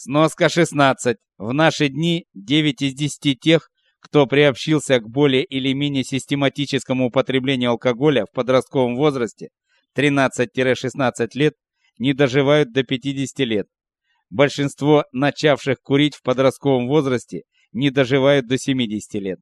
Сноска 16. В наши дни 9 из 10 тех, кто приобщился к более или менее систематическому употреблению алкоголя в подростковом возрасте 13-16 лет, не доживают до 50 лет. Большинство начавших курить в подростковом возрасте не доживают до 70 лет.